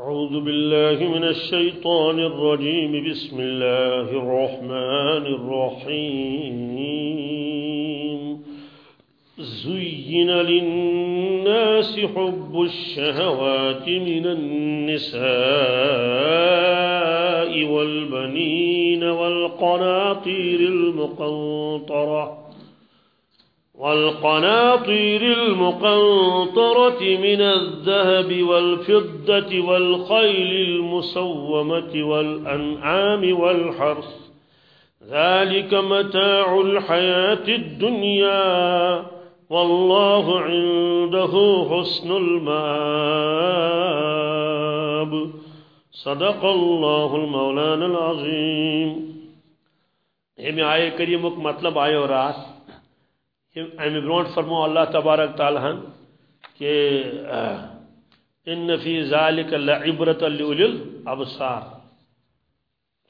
أعوذ بالله من الشيطان الرجيم. بسم الله الرحمن الرحيم. زين للناس حب الشهوات من النساء والبنين والقناطير المقنطرة. والقناطير المقنطرة من الذهب والفضة والخيل المسومة والأنعام والحرث. ذلك متاع الحياة الدنيا والله عنده حسن المآب. صدق الله المولان العظيم. ہمیں آئے کریمک مطلب آئے اور رات امہ برونٹ فرمو اللہ تبارک تعالیٰ کہ ان فی ذالک لعبرت لعلی الابصار۔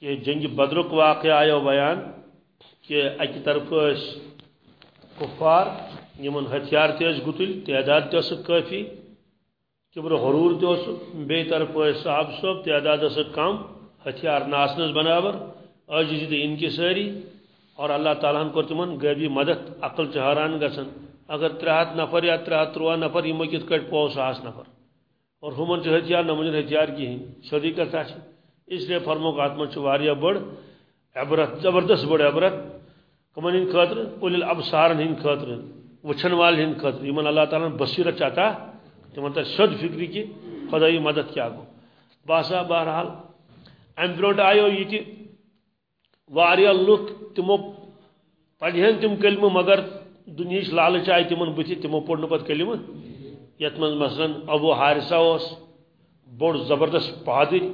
کہ جنگ بدرک واقع آیا بیان کہ اکی طرف کفار یمن ہتھیار تیس گتل، تعداد تیس کافی، کبر حرور تیس بے طرف صاحب صوب تعداد کم ہتھیار ناسنس بنابر عجزی دی ان کی اور اللہ تعالیٰ کو تمن غیبی مدد، عقل چہران گسن۔ اگر ترہت نفر یا ترہت تروا نفر، یہ کت کٹ پو ساس نفر۔ اور ہمن چھ ہتھیار، نمجن ہتھیار کی ہیں۔ شدی کرتا اس لیے فرمو کا آتما چھ بڑ عبرت، زبردست بڑ عبرت۔ کمن ہند خاطر؟ اول الابصار ہند خاطر۔ وچھن وال ہند خاطر۔ یمن اللہ تعالیٰ بصیرت چاہتا تمن تر شد فکری کی خدائی مدد کیا گو۔ باسا بہرحال ام برونٹ آیو یہ واریاہ لک تمو پڑھن تم کلمہ مگر دنیا لالچ آئی تمن بت تمو پوڑ پتہ کلمہ؟ یت من مثلا ابو حارثہ اس بوڑ زبردست پادر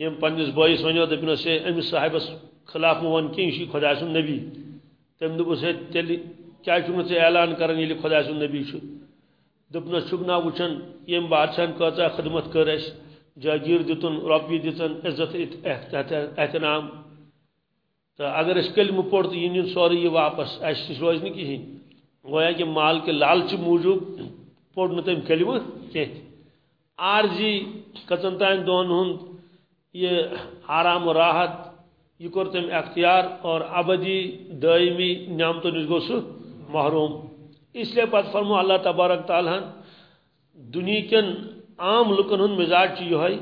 یم پنس بائس ونو دپنس ہے امس صاحبس خلاف ون کی خدا سن نبی۔ تم دپس ہے تیل کیا اعلان کران یل خدا سن نبی چھ دپنس نا وچن یم بادشاہ کتا خدمت کر اس جاگیر دتن رۄپیہِ دِژن عزت احترام تو اگر اس کلمہ پوڑ تو یہ سوری، یہ واپس اس روز نہیں کہین گویا کہ مال کے لالچ موجود پوڑ نہ تم کلمہ کی عارضی کتن تان دون ہند، یہ آرام و راحت، یہ کور تم اختیار اور ابدی دائمی نعمتوں نش گو سہ محروم۔ اس لیے پتہ فرمو اللہ تبارک تعالیٰ دنیا کن عام لکن ہند مزاج یہ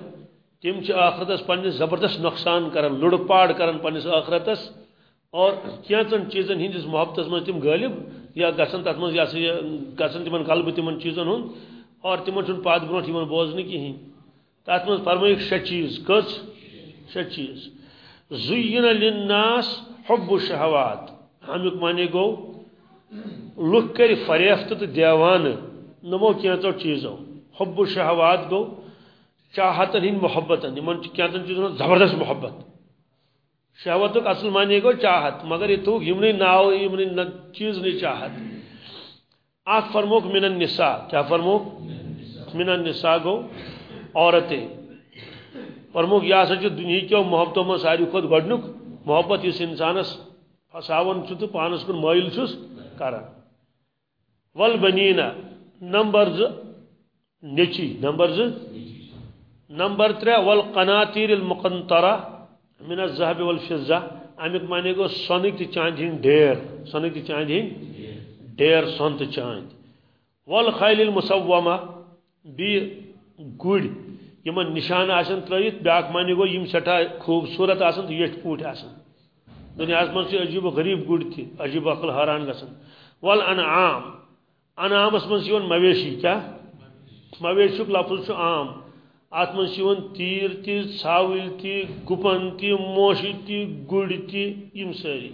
تم آخرتس پنس زبردست نقصان کران لڑ پاڑ کران پنس آخرتس، اور کینچن چیزن ہندس محبت من تم غالب، یا گھن تر من یہ گھن تم غلبہ تم چیزن ہند اور تم پات برو بوزن کہین تر من فرمائک شے چیز کچھ شے چیز۔ زین للناس حب الشہوات۔ امیک معنی گو لک کر فریفت تو دیوان، نمو کینچو چیزو۔ حب الشہوات گو چاہتن ہند محبت ان چیزن زبردست محبت۔ شہوت اصل معنی گو چاہت، مگر یہ تھوک یمن ناو یمن چیز نہیں چاہت۔ آت فرموک من النساء۔ کیا فرموک؟ من النساء گو، عورتیں۔ فرموک یہ سا دنیا کیو محبتوں میں ساری خود گڈنک محبت اس انسانس پھساون تو پانس کن مائل چھس کران ول بنینا نمبر ز نچی نمبر ز نمبر ترے، والقناطیر المقنطرہ من الذهب والفضة امیک معنی گو سونک تی چاند ہن ڈیر سونک تی چاند ہن ڈیر سون تی چاند۔ والخیل المسومہ، بی گڑ یمن نشان آسن ترائیت بیاک معنی گو یم سٹھا خوبصورت آسن تو یٹ پوٹ آسن۔ دنیا من سے عجیب و غریب گڑ تھی، عجیب عقل حیران گسن۔ والانعام، انعام من سے مویشی، کیا؟ مویشی لفظ عام۔ ات من تیر تی ثاول تی، گپن تی موش تی گڑ تی یم ساری۔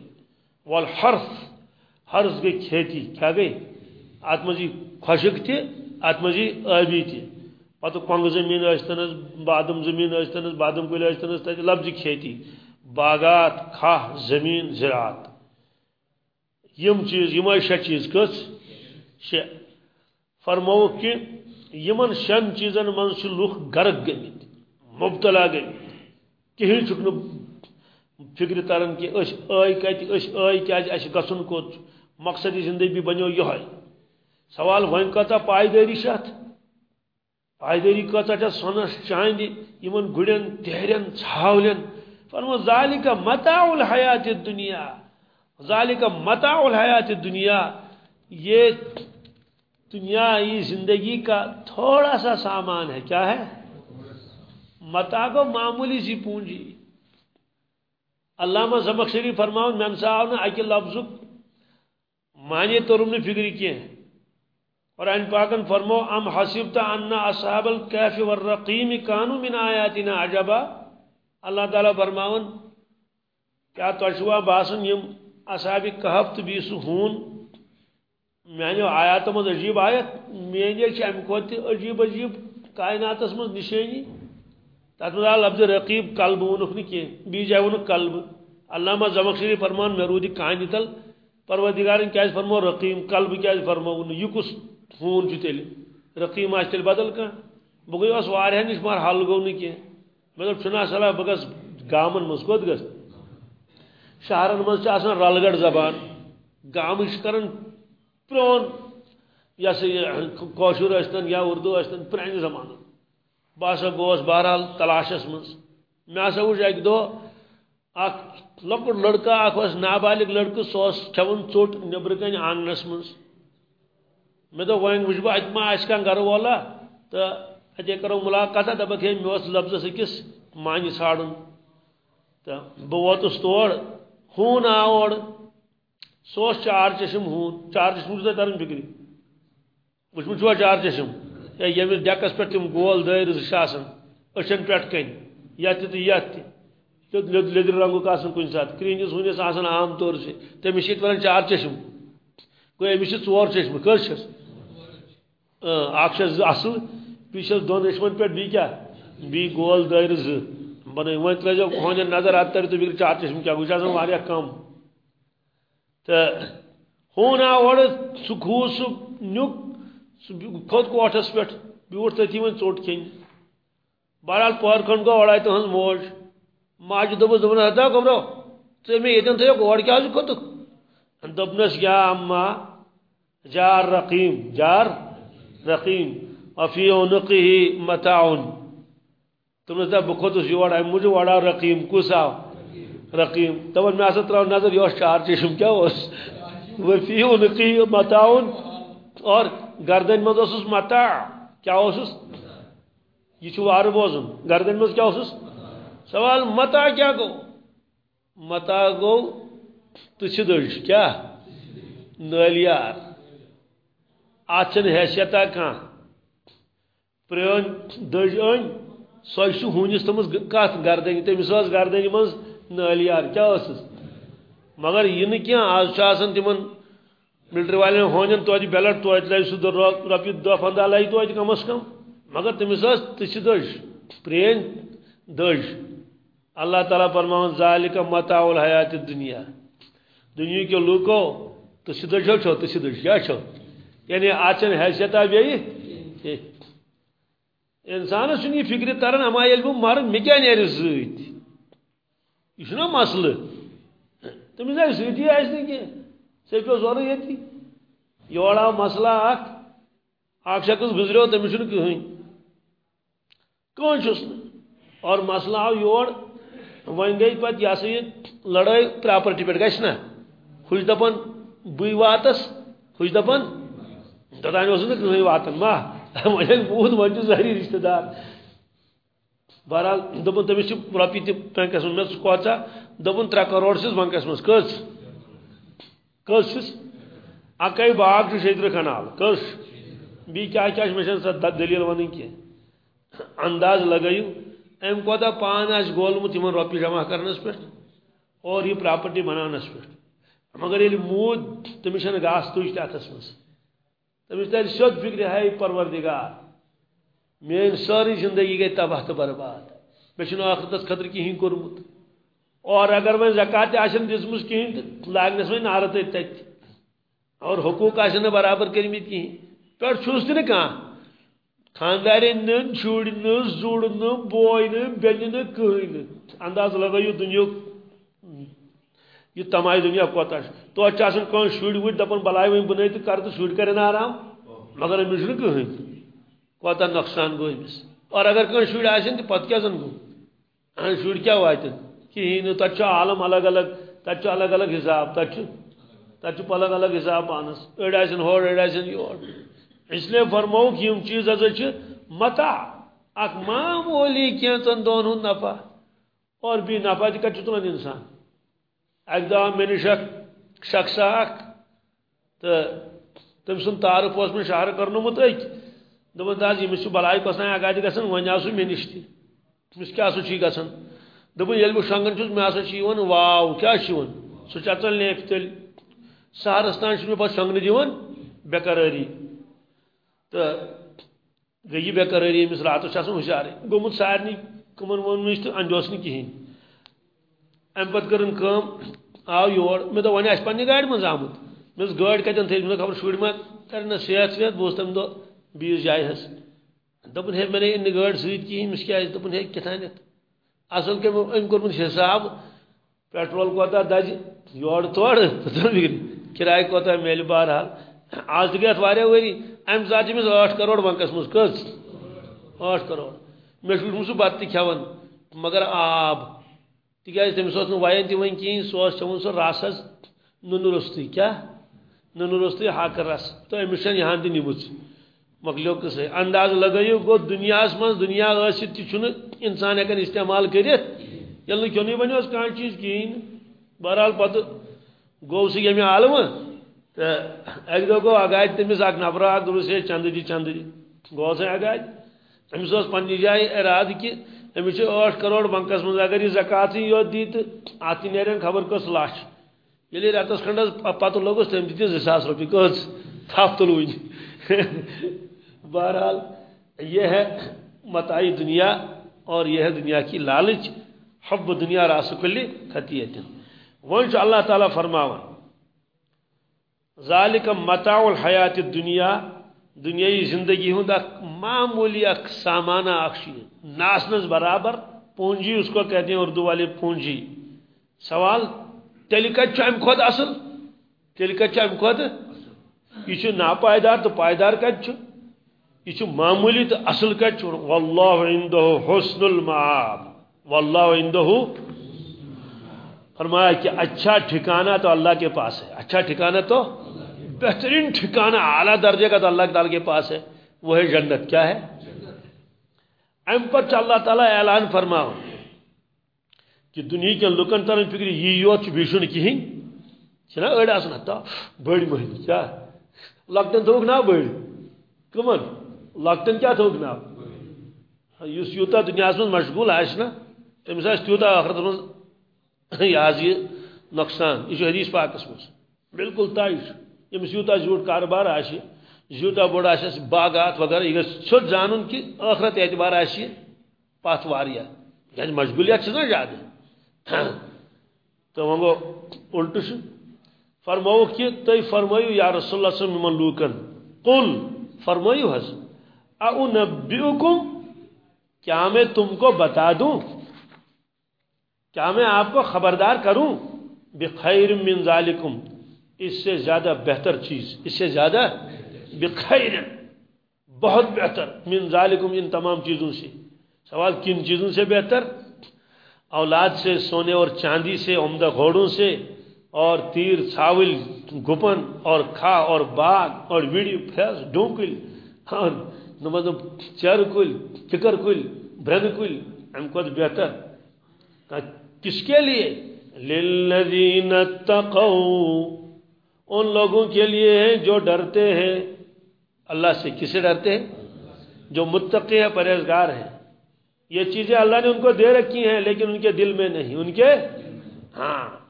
والحرف حرف گئی کھیتی۔ کیا گئی ات من خشک تی ات من آبی تی۔ پتہ کنگ زمین اشتنس بادم زمین اشتنس بادم کل اشتنس تک لفظ کھیتی۔ باغات، کھاہ، زمین، زراعت۔ یم چیز، یم شے چیز کس؟ شے۔ فرمو کہ یمن شن چیزن من لوک غرق گمت مبتلا گمت کہین چھ فکر تران کہ اس آئی کت اس آئی کیاز جی اس گسن کوت مقصد زندگی بنو یہ سوال ون کتا پائیداری شت پائداری کتا سونس چاندی، یمن گڑین، تہرین ژھاولین فرمو، ذالک متاع الحیات الدنیا۔ ذالک متاع الحیات الدنیا، یہ دنیا زندگی کا تھوڑا سا سامان ہے، کیا ہے؟ متا کو معمولی سی پونجی۔ علامہ زمخشری فرماؤں میں صاحب نے اکل لفظ معنی ترم نے فکری کی اور ان پاکن فرمو ام حسبتا ان اصحاب الكهف والرقیم کانو من آیاتنا عجبا۔ اللہ تعالیٰ فرماون کیا توشوا باسن یم اصحاب کہف تو بیسو ہون میانو آیات مز عجیب آیت میانے چھ ام عجیب عجیب کائنات مز نشانی تات مز لفظ رقیب قلب ونک نہ کی بی جائے ونک قلب علامہ زمخشری فرمان میں رودی کہانی تل، پروردگارن کیا فرمو رقیم، قلب کیا فرمو یہ کس فون تیل رقیم آس تیل بدل کھانا بہ گوس وارہ نش مگر حل گو نا کی مے دپ چھنا صلاح بہ گامن مز کوت گس. شہرن مز آسان رلگڑ زبان. گام کران پرون یہ سا کوشر اشتن، یا اردو اشتن پرانہ زمان بہ ہسا گوس بہرحال تلاشس مز مے ہسا وچ اکہ دہ اخ لکٹ لڑکہ اخ نابالغ لڑکہ سہ کھون ژوٹ نبر کن آنگنس مز مے دو وین وچ بہ اتما اس کان گھر والا، تو اتے کرو ملاقات دبک ہے میوس لفظ سکس مانی ژھاڑن تو بہ ووتس تور ہون آور سوس چار چشم ہون چار چشم چھو ترن فکری۔ وچ چھو چار چشم اے یمس ڈیکس پہ تم گول دٲر زٕ چھِ آسان أچھن پٮ۪ٹھ کَنۍ یتھ تہِ یتھ تہِ لیدر رنگُک آسان کُنہِ ساتہٕ کرٛہنِس عام طور سے۔ تٔمِس چھِ ییٚتہِ وَنان چار چشم گوٚو أمِس چھِ ژور چشمہٕ کٔژ اخ اصل بیس دون اشمن پہ بی کیا؟ بی گول دائر ز بن ون ترزو نظر ات تر تو بی چار چشم کیا؟ گوش کم۔ تو ہون آو اور سہ کھو سہ نیک سہ کھوت کوٹھس پہ بیوٹ تھی ون ژوٹ کھین بہرحال پہر کھنڈ گو اڑائی تہذ موج ماجہ دپس دپن ہتا گمرو ژے مے یتن تھو اور کیا کھوتک دپنس یا اما جار رقیم جار رقیم وفی عنقه متاع تم نے بہ کھوتس یور ام مجھے وڑا رقیم کس رقیم. دپان مے ہسا نظر یہ چار چشم کیا اس؟ وفی عنقه متاع اور گردن مز اس متاع. کیا اس یہ چھو وار بوزن گردن مز کیا اس سوال متاع کیا گو؟ متاع گو تچھ دش کیا؟ نالیار. آچن حیثیتا کان پرون دج ان سو ہونس تمس کت گردن تمس گردن من نالیار، کیا مگر یہ کی آج آسان تمن ملٹری والن ہونن توتہ بیلٹ توتہ لگہ سہ رۄپیہِ دہ پندہ لگہ توتہ کم از کم۔ مگر تمس تچھ دج پرین دج اللہ تعالیٰ فرماون ذالک متاع الحیات الدنیا۔ دنیا کے لوکو تچھ دج چھو تچھ دج کیا چھو۔ یعنی آچن حیثیت بیئی انسانس یہ فکر تران اما یل بہ مر مے کیا نیرِ سۭتۍ یہ چھُنا مسلہٕ تٔمِس آسہِ سۭتی آسہِ نہٕ کینٛہہ ژےٚ پیوٚو ییٚتی یور آو مسلہٕ اکھ اکھ شخص گُزریو تٔمِس چھُنہٕ کٕہٕنۍ کٕہٕنۍ چھُس نہٕ اور مسلہٕ آو یور وۄنۍ گٔے پتہٕ یہِ ہسا یہِ لڑٲے پراپرٹی پٮ۪ٹھ گژھِ نا ہُہ چھُ دپان بٕے واتس ہُہ چھُ دپان توتان اوس نہٕ کٕہٕنۍ واتان ما وۄنۍ بوٗد وۄنۍ چھُ ظٲہری دار بہرحال دوٚپُن تٔمِس چھِ رۄپیہِ تہِ بینٛکس منٛز مےٚ ژٕ کوژاہ دوٚپُن ترٛےٚ کرور چھِس بینٛکس منٛز کٔژ کٔژ باغ چھُ شیٚیہِ تٕرٛہ کنال کٔژ بیٚیہِ کیٛاہ کیٛاہ چھِ مےٚ چھَنہٕ سۄ دٔلیٖل انداز لگٲیِو أمۍ کوتاہ پان آسہِ گولمُت یِمن رۄپیہِ جمع کرنس پٮ۪ٹھ اور یہِ پراپرٹی بناونس پٮ۪ٹھ مگر ییٚلہِ موٗد تٔمِس چھَنہٕ گاسہٕ تُج تہِ اَتھس منٛز تمس تر سیود فکر ہے پروردگار میری ساری زندگی گئی تباہ تو برباد مے آخرتس خطر کہین کورمت اور اگر وہ زکات آن دم کہین تو لاگنس وی نار تت اور حقوق آن برابر کرمت کہین پہ چھس تہ کھانا خاندار نن شر زر بوے بین کہین انداز لگو دنیا۔ یہ تمائی دنیا کوتا توتہ اچھا شر ور دپان بلائے ون بن تو کر تو شر کرن آرام۔ مگر امس کہین کوتا نقصان گو امس اور اگر کن شر آن تو پتہ کیا زن گو شر کیا واتن کہین تب عالم الگ الگ تب الگ الگ حساب تب تب الگ الگ حساب پانس اڑ آن ہور اڑ آن یور اس لیے فرمو کہ یہ چیز ہسا متا اک معمولی کینچن دون ہند نفع اور بھی نفع تہ کت تلان انسان اک دہ مے نش شخص اخ تو تم سن تعارف اس میں شہر کرنومت اک دپان داز یمس بلائی کسان اگاد گژھان ون آسو مے نش تہ تمس کیا سو چھ گژھان یل بہ شنگان چھس مے ہسا چھ یوان واو، کیا چھ یوان سو تیل سہرس تان چھ مے پتہ شنگنہ دیوان بےقراری تو گئی بے قراری امس راتس ہوشار گومت سارے کمن وون تو اندوس نا کہین ام پتہ کرن آو یور مے دو ونی پنہ گاڑی من آمت مس گاڑی کتن تھے مے خبر شوڑ ما کرنا صحت صحت بوز تم دو۔ بیس جائے ہس۔ دپن ہے میں نے ان گاڑی سیت کہین مس کیا دپن ہے کتانت اصل کہ ام کورمت حساب پیٹرول کوتا دج جی، یور توڑ کرایہ کوتا میل بہرحال۔ آج تک واریا وری ام سات امس ٹھ کروڑ بنکس مز کچ ٹھ کروڑ۔ مے سہ بت تہ کھان مگر آب تکیاز تمس وین تہ ون کہین سہ چون سہ رس حظ نن روستٕے کیٛاہ نن روستٕے ہاکہٕ رس۔ تہٕ أمِس چھنہٕ یہان تہِ نِمٕژ مۄکلیو قصے انداز لگٲیِو گوٚو دُنیاہس منٛز دُنیا ٲسِتھ تہِ چھُنہٕ اِنسان استعمال کٔرِتھ ییٚلہِ نہٕ کھیوٚنٕے بنیوس کانٛہہ چیٖز بہرحال پتہٕ گوٚو سُہ ییٚمہِ عالمہٕ تو اک دہ گو اگاد تمس اک نفر اک دوس ہے چند دی چند دی گو سا اگاد امس اس پنہ جائے اراد کہ امس ٹھ کروڑ بنکس من اگر یہ زکات یوت دی تو ات نیرن خبر کس لچھ یلی رتس کھنڈس پتہ لوگس تم دت زٕ ساس رۄپیہِ کٔژ تُلوٕنۍ بہرحال یہ ہے متائی دنیا اور یہ ہے دنیا کی لالچ، حب دنیا راس کلی خطیت۔ وہ اللہ تعالیٰ فرماون ذالک متاع الحیات الدنیا، دنیای زندگی ہند اخ معمولی اخ سامانہ اخ ناسنس برابر، پونجی اس کو کہتے ہیں اردو والے پونجی۔ سوال تیل کت ام اصل؟ تیل کت ام کھت یہ ناپائیدار تو پائیدار کت یہ معمولی تو اصل کت واللہ عندہ حسن المعاب، واللہ عندہ فرمایا کہ اچھا ٹھکانہ تو اللہ کے پاس ہے۔ اچھا ٹھکانہ تو بہترین ٹھکانہ اعلیٰ درجے کا تو اللہ تعالیٰ کے پاس ہے۔ وہ ہے جنت۔ کیا ہے؟ ام پر اللہ تعالیٰ اعلان فرماؤ کہ دنیا کے لکن ترن فکر یہ یوت بیشن کہین چھنا اڑ آسن ہتا بڑی مہین کیا لکٹن تھوک نا بڑی۔ کمن لکٹن کیا تھوک نا یس یوتا دنیا من مشغول آس نا تمس آس تیوتا آخرت من یہ نقصان یہ حدیث پاکس مز بالکل طے یمس یوتا زیوٹ کاربار آشی یوتا بوڑ آشس باغات وغیرہ یہ سوچ جانن کہ آخرت اعتبار آشی پات واریا یعنی مشغولیت چھنا زیادہ تو ونگو الٹو فرمو کہ تھی فرمایو یا رسول اللہ صلی اللہ علیہ وسلم لوکن قل فرمایو حس اونبئکم کیا میں تم کو بتا دوں؟ کیا میں آپ کو خبردار کروں؟ بخیر من ذالکم اس سے زیادہ بہتر چیز، اس سے زیادہ بخیر بہت بہتر، من ذالکم ان تمام چیزوں سے۔ سوال، کن چیزوں سے بہتر؟ اولاد سے، سونے اور چاندی سے، عمدہ گھوڑوں سے، اور تیر چھاول گپن، اور کھا، اور باغ، اور ویڈیو، پھیس ڈونکل اور مطلب چر کل فکر کل برن کل ام کو بہتر۔ کس کے لیے؟ للذین اتقوا۔ ان لوگوں کے لیے ہیں جو ڈرتے ہیں۔ اللہ سے کسے ڈرتے ہیں؟ جو متقی ہے پرہیزگار ہیں۔ یہ چیزیں اللہ نے ان کو دے رکھی ہیں، لیکن ان کے دل میں نہیں۔ ان کے؟ ہاں۔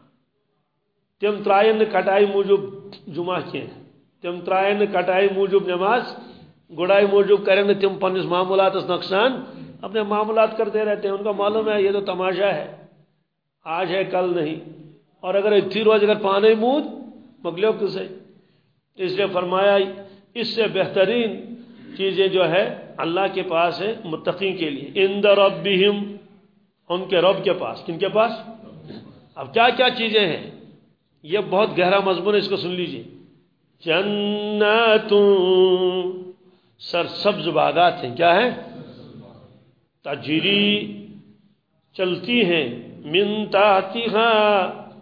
تم ترائن کٹائی موجود جمعہ کیے تم ترائن کٹائی موجود نماز گڑائی موجود کریں تم پنس معمولات نقصان اپنے معاملات کرتے رہتے ہیں۔ ان کا معلوم ہے، یہ تو تماشا ہے۔ آج ہے، کل نہیں۔ اور اگر اتھی روز اگر پانے مود مغلو کسے اس لیے فرمایا، اس سے بہترین چیزیں جو ہے، اللہ کے پاس ہے، متقین کے لیے۔ اند ربہم، ان کے رب کے پاس۔ کن کے پاس؟ اب کیا کیا چیزیں ہیں؟ یہ بہت گہرا مضمون ہے، اس کو سن لیجیے۔ جنت سر سبز باغات ہیں۔ کیا ہیں؟ تجری چلتی ہیں۔ من تحتها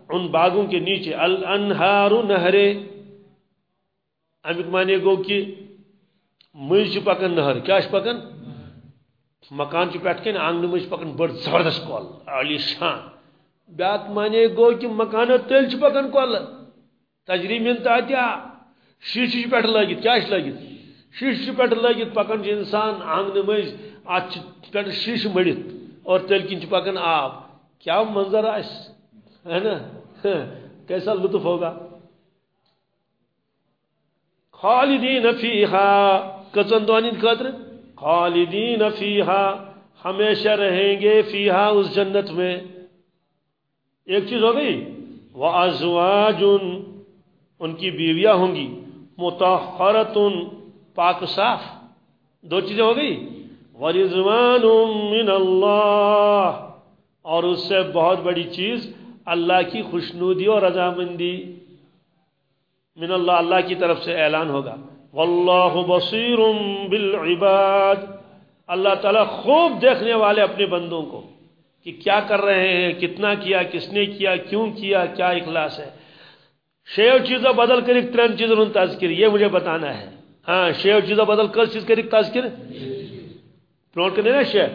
ان باغوں کے نیچے۔ الانہار نہرے۔ امیک مانے گو کہ مجھ پکن نہر۔ کیا پکن؟ مکان پٹ کن آنگن مجھ پکن بڑ زبردست کول علی شان۔ بیاک مانے گو کہ مکان تیل پکن کول تجری من تحتها شیشہ پہ لگت کیا لگت شیشہ پہ لگت پکان انسان آنگن مز ات پہ شیشہ مڑت اور تیل کن پکان آب۔ کیا منظر آس ہے نا؟ کیسا لطف ہوگا؟ خالدین فیہا کچن دونین خاطر خالدین فیہا، ہمیشہ رہیں گے فیہا اس جنت میں۔ ایک چیز ہو گئی؟ وَأَزْوَاجٌ ان کی بیویاں ہوں گی۔ متحرتن پاک صاف، دو چیزیں ہو گئی۔ ورضوان من اللہ اور اس سے بہت بڑی چیز اللہ کی خوشنودی اور رضامندی۔ من اللہ اللہ کی طرف سے اعلان ہوگا۔ واللہ بصیر بالعباد۔ اللہ تعالیٰ خوب دیکھنے والے اپنے بندوں کو کہ کیا کر رہے ہیں، کتنا کیا، کس نے کیا، کیوں کیا کیا اخلاص ہے۔ شیو چیزوں بدل کر ترین چیزوں تذکر، یہ مجھے بتانا ہے۔ ہاں شیو چیزوں بدل کر چیز کر تذکر پروٹ کرنے نا شے؟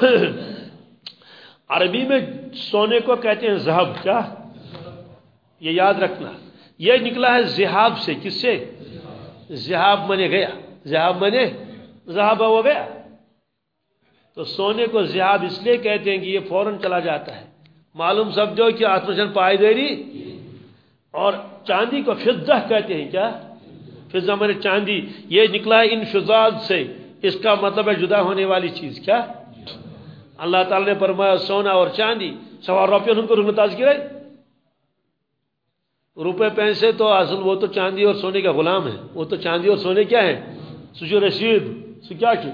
عربی میں سونے کو کہتے ہیں زہب، کیا؟ یہ یاد رکھنا۔ یہ نکلا ہے زہاب سے، کس سے؟ زہاب منے گیا۔ زہاب منے؟ زہاب ہو گیا۔ تو سونے کو زہاب اس لیے کہتے ہیں کہ یہ فوراً چلا جاتا ہے۔ معلوم سمجھو کہ آتمشن پائی دے اور چاندی کو فضہ کہتے ہیں، کیا؟ فضہ میں چاندی، یہ نکلا ہے ان فضاد سے۔ اس کا مطلب ہے جدا ہونے والی چیز، کیا؟ اللہ تعالی نے فرمایا، سونا اور چاندی، سوار روپیے ان کو رنگ تاز کرے روپے پیسے تو اصل وہ تو چاندی اور سونے کا غلام ہے۔ وہ تو چاندی اور سونے کیا ہے؟ سجو رشید، سو کیا کی؟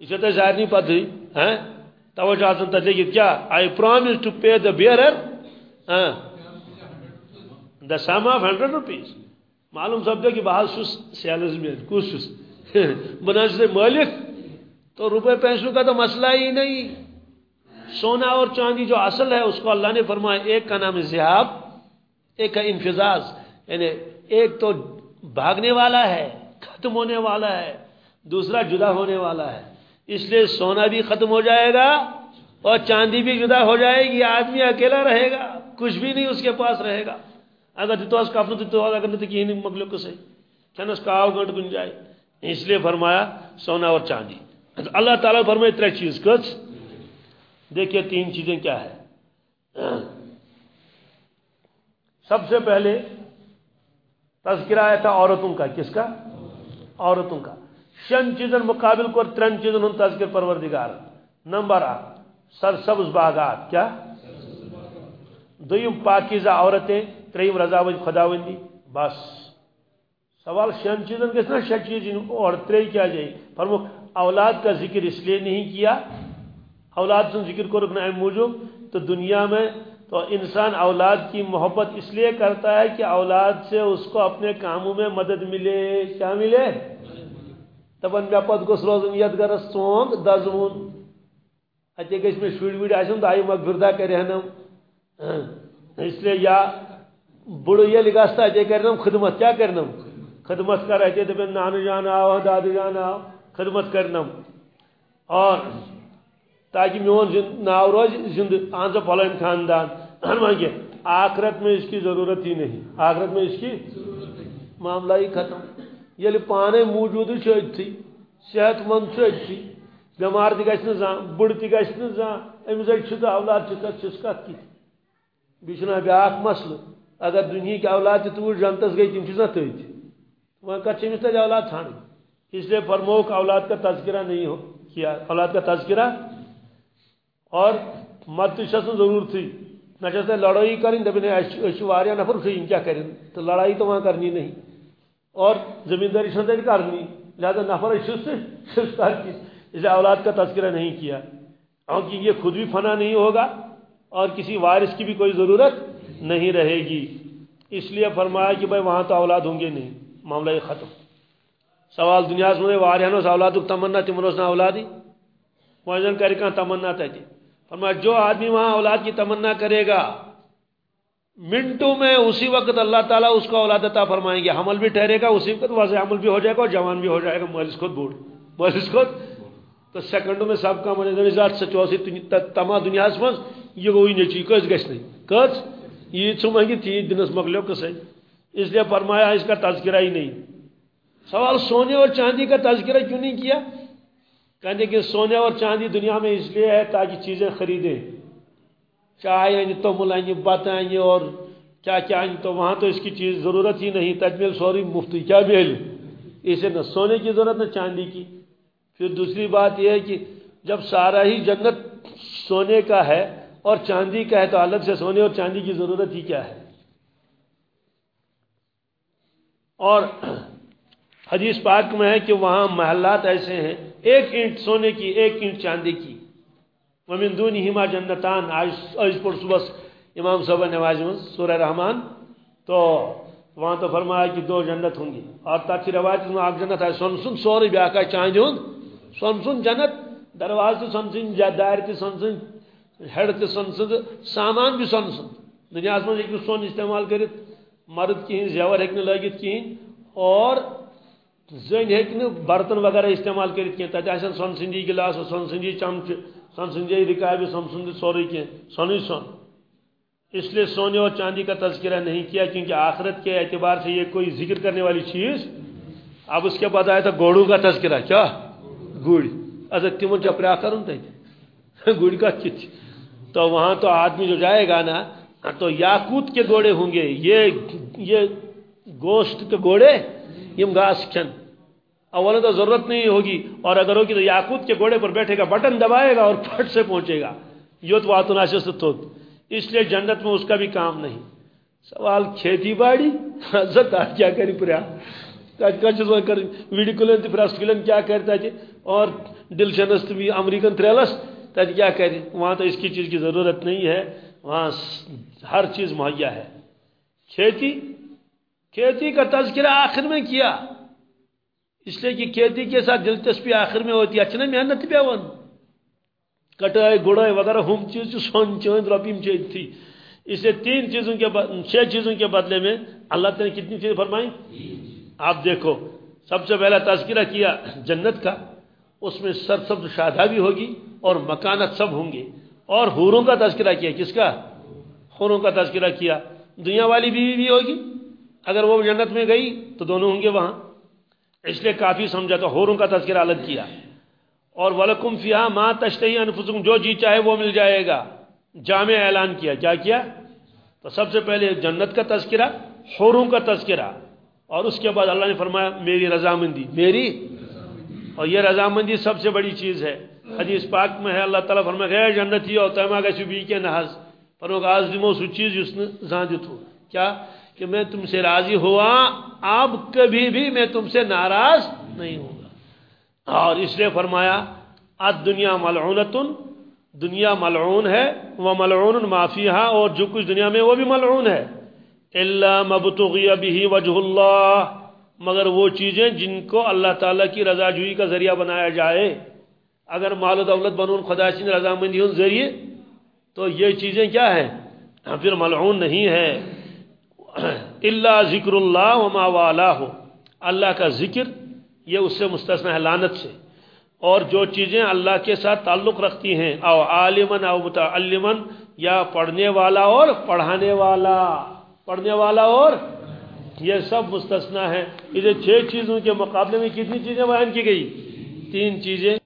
اسے تو ظاہر نہیں پتہ ہاں؟ توجہ آسن تجھے کیا؟ I promise to pay the bearer the sum of hundred rupees معلوم سپدو کہ بہت چھس سیلز مین کس چھس بنا سے مالک، تو روپے پیسوں کا تو مسئلہ ہی نہیں۔ سونا اور چاندی جو اصل ہے، اس کو اللہ نے فرمایا، ایک کا نام زہاب ایک کا انفزاز یعنی ایک تو بھاگنے والا ہے، ختم ہونے والا ہے، دوسرا جدا ہونے والا ہے۔ اس لیے سونا بھی ختم ہو جائے گا اور چاندی بھی جدا ہو جائے گی، آدمی اکیلا رہے گا، کچھ بھی نہیں اس کے پاس رہے گا۔ اگر دتوس کپن دتوس اگر نہ کہیں مکلک سے کھنس کاو گنٹ کن جائے۔ اس لیے فرمایا سونا اور چاندی۔ اللہ تعالیٰ فرمائے ترے چیز کچھ دیکھیے تین چیزیں کیا ہے سب سے پہلے تذکرہ آیا تھا عورتوں کا۔ کس کا؟ عورتوں کا۔ شن چیزن مقابل کو ترن چیزن ہن تذکر پروردگار۔ نمبر آٹھ سر سبز باغات۔ کیا؟ دویم پاکیزہ عورتیں۔ تریم رضاوت خداوندی بس۔ سوال شن چیزن گھس نا شہ چیز اور ترے کیا جائے فرمو، اولاد کا ذکر اس لیے نہیں کیا۔ اولاد سن ذکر کو رکھنا ہے موجود، تو دنیا میں تو انسان اولاد کی محبت اس لیے کرتا ہے کہ اولاد سے اس کو اپنے کاموں میں مدد ملے۔ کیا ملے؟ تبن مے پت گوس روزن یت گرس سونگ دزون اتے گھس میں شر وڑ آسن تو آئی مغفردہ کرہنم اس لیے یا بڑ یل گھس اتے کرنم، خدمت کیا کرنم؟ خدمت کر اتے دپن نانو جان آو دادو جان آو خدمت کرنم۔ اور تاکہ میون ناو روز زند آنزو فلان خاندان مانگے آخرت میں اس کی ضرورت ہی نہیں۔ آخرت میں اس کی معاملہ ہی ختم۔ یل پانے موجود اتھی صحت مند اتھی بیمار تہ گھس زان بڑ تہ گھس زان امس تو اولاد کت چھس کت کی بیچنا بیاکھ مسئلہ اگر دنیا کی اولاد تور جنتس گئی تم چھس تھی۔ وہ کت امس تجھے اولاد ژھانڈ اس لیے فرموک اولاد کا تذکرہ نہیں ہو کیا، اولاد کا تذکرہ۔ اور مرد چھس ضرور تھی۔ نہ چھس لڑائی کریں دپن واریاہ نفر وچھو کیا کریں؟ تو لڑائی تو وہاں کرنی نہیں۔ اور زمینداری چھن کرنی۔ لہذا نفر چھس اس لیے اولاد کا تذکرہ نہیں کیا۔ کیونکہ یہ خود بھی فنا نہیں ہوگا اور کسی وارث کی بھی کوئی ضرورت نہیں رہے گی۔ اس لیے فرمایا کہ بھائی وہاں تو اولاد ہوں گے نہیں۔ معاملہ یہ ختم۔ سوال دنیا مزے واریاہن اولاد تمنا تمن اس اولادی۔ وزن کر کان تمنا تجی فرمایا جو آدمی وہاں اولاد کی تمنا کرے گا، منٹوں میں اسی وقت اللہ تعالیٰ اس کو اولاد عطا فرمائیں گے۔ حمل بھی ٹھہرے گا، اسی وقت واضح حمل بھی ہو جائے گا اور جوان بھی ہو جائے گا۔ مالس خود بوڑھ مالس خود۔ تو سیکنڈوں میں سب کا من ذات سچوسی تمام دنیا من یہ گوئی نیچی کس گھس نہیں۔ کس یہ چھ منگی تھی دنس مکلیو کسے اس لیے فرمایا اس کا تذکرہ ہی نہیں۔ سوال سونے اور چاندی کا تذکرہ کیوں نہیں کیا؟ کہتے کہ سونے اور چاندی دنیا میں اس لیے ہے تاکہ چیزیں خریدیں۔ چائے آئیں تو ملائیں بت آئیں اور کیا کیا آئیں تو وہاں تو اس کی چیز ضرورت ہی نہیں۔ تجمیل سوری، مفتی کیا بھی اسے نہ سونے کی ضرورت، نہ چاندی کی۔ پھر دوسری بات یہ ہے کہ جب سارا ہی جنت سونے کا ہے اور چاندی کا ہے تو الگ سے سونے اور چاندی کی ضرورت ہی کیا ہے؟ اور حدیث پاک میں ہے کہ وہاں محلات ایسے ہیں، ایک اینٹ سونے کی، ایک اینٹ چاندی کی۔ ومن دونہما جنتان، آج پر صبح امام صاحب نواز سورہ رحمان تو وہاں تو فرمایا کہ دو جنت ہوں گی۔ اور تاکہ روایت میں آگ جنت ہے سن سن سوری بیاکا چاند ہوں۔ سن سن جنت درواز تو سن سن دائر تہ سن سن ہیڈ تہ سن سن سامان بھی سن سن دنیا میں ہیکو سون استعمال کرت مرد کہیں زیور ہیکن لگت کہیں، اور زن ہیکن برتن وغیرہ استعمال کرت کہیں۔ تتہ آسن سن سندی گلاس، سن سندی چمچ، سن سنجی رکاب سن سند سوری کہیں۔ سنی سن۔ اس لیے سونے اور چاندی کا تذکرہ نہیں کیا، کیونکہ آخرت کے اعتبار سے یہ کوئی ذکر کرنے والی چیز۔ اب اس کے بعد آیا تھا گوڑو کا تذکرہ۔ کیا؟ گڑ اچھا تمن چھ پریا کرن تھے۔ کا کچھ تو وہاں تو آدمی جو جائے گا نا، تو یاقوت کے گوڑے ہوں گے۔ یہ یہ گوشت کے گوڑے یم گاس کھن۔ اولا تو ضرورت نہیں ہوگی۔ اور اگر ہوگی تو یاقوت کے گوڑے پر بیٹھے گا، بٹن دبائے گا اور پھٹ سے پہنچے گا۔ یہ تو واتناشست تو۔ اس لیے جنت میں اس کا بھی کام نہیں۔ سوال کھیتی باڑی؟ حضرت آج کیا کری پریا ویڈی کلن تہ کلن کیا کرتا ہے جی؟ اور ڈلشنس بھی امریکن تریلس تب کیا کرے وہاں تو اس کی چیز کی ضرورت نہیں ہے وہاں ہر چیز مہیا ہے۔ کھیتی؟ کھیتی کا تذکرہ آخر میں کیا۔ اس لیے کہ کھیتی کے ساتھ دلچسپی آخر میں ہوتی ہے۔ اچھا محنت پہ ون کٹائی گڑائی وغیرہ ہم چیز سون چند روپیم چیز تھی۔ اسے تین چیزوں کے چھ چیزوں کے بدلے میں اللہ تعالیٰ نے کتنی چیزیں فرمائی آپ دیکھو سب سے پہلا تذکرہ کیا جنت کا۔ اس میں سر سب شادابی ہوگی اور مکانت سب ہوں گے اور حوروں کا تذکرہ کیا کس کا حوروں کا تذکرہ کیا دنیا والی بیوی بھی ہوگی اگر وہ جنت میں گئی تو دونوں ہوں گے وہاں اس لیے کافی سمجھا تو حوروں کا تذکرہ الگ کیا اور ولکم فیا ماں تشتہی انفسکم جو جی چاہے وہ مل جائے گا۔ جامع اعلان کیا۔ کیا کیا؟ تو سب سے پہلے جنت کا تذکرہ، حوروں کا تذکرہ۔ اور اس کے بعد اللہ نے فرمایا، میری رضامندی، میری اور یہ رضامندی سب سے بڑی چیز ہے۔ حدیث پاک میں ہے، اللہ تعالیٰ فرمایا، غیر جنتی اور تیما گھو بی کے نحاظ فرمو آز دمو سو چیز اس نے زاندت جی ہو کیا؟ کہ میں تم سے راضی ہوا، اب کبھی بھی میں تم سے ناراض نہیں ہوں گا۔ اور اس لیے فرمایا اد دنیا ملعونتن، دنیا ملعون ہے وہ ملعون معافیہ اور جو کچھ دنیا میں وہ بھی ملعون ہے۔ اللہ مبتغی بھی وجہ اللہ مگر وہ چیزیں جن کو اللہ تعالیٰ کی رضا جوئی کا ذریعہ بنایا جائے، اگر مال و دولت بنون خدا سن رضامندی ہوں، ذریعے، تو یہ چیزیں کیا ہیں؟ ہاں، پھر ملعون نہیں ہے۔ اللہ ذکر اللہ وما والا ہو اللہ کا ذکر، یہ اس سے مستثنا ہے لانت سے۔ اور جو چیزیں اللہ کے ساتھ تعلق رکھتی ہیں، او عالمن او متعلمن یا پڑھنے والا اور پڑھانے والا، پڑھنے والا اور یہ سب مستثنا ہیں۔ اسے چھ چیزوں کے مقابلے میں کتنی چیزیں بیان کی گئی؟ تین چیزیں۔